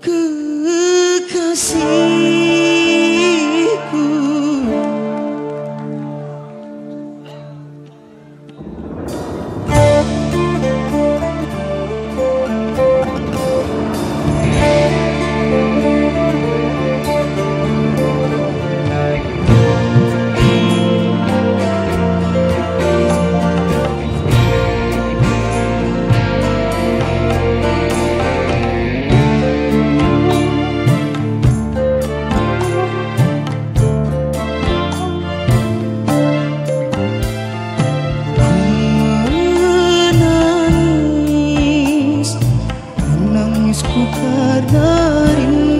그것이 ku pernah rindu